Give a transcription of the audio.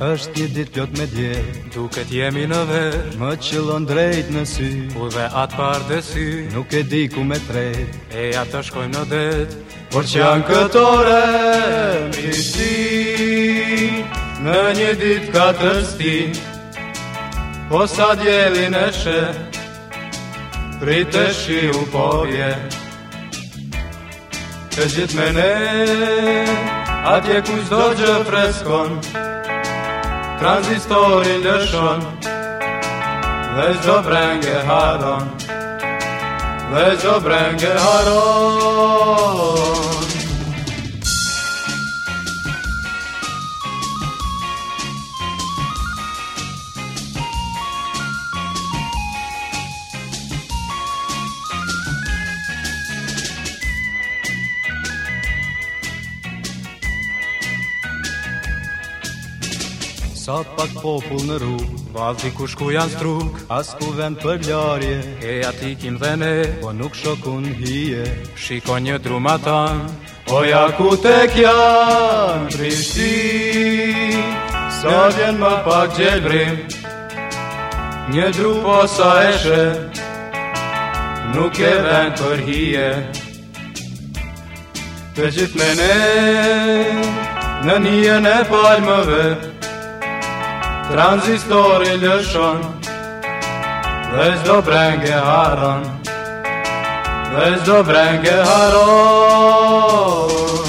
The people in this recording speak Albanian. është një dit pjot me dje Duket jemi në dhe Më qëllon drejt në sy U dhe atë parë dhe sy Nuk e di ku me trejt E atë të shkojmë në det Por që janë këtore Mi si Në një dit ka të stin Po sa djelin e shë Pritë shi u poje Të gjithë me ne Atje ku zdo gjë preskon Transistorin dhe shumë do brengë haron Vez do brengë haron Sa pak popull në rrug Valdi ku shku janë struk As ku vend për ljarje E ati kim dhe ne Po nuk shokun hije Shiko një drum O Oja ku te kjanë Prishti Sot jenë më pak gjelbrim Një dru po sa eshe Nuk e vend për hije Të gjithë ne Në njën e Në e palmëve Tranzistori lëshon Dhe zdo brengë haron Dhe zdo brengë haron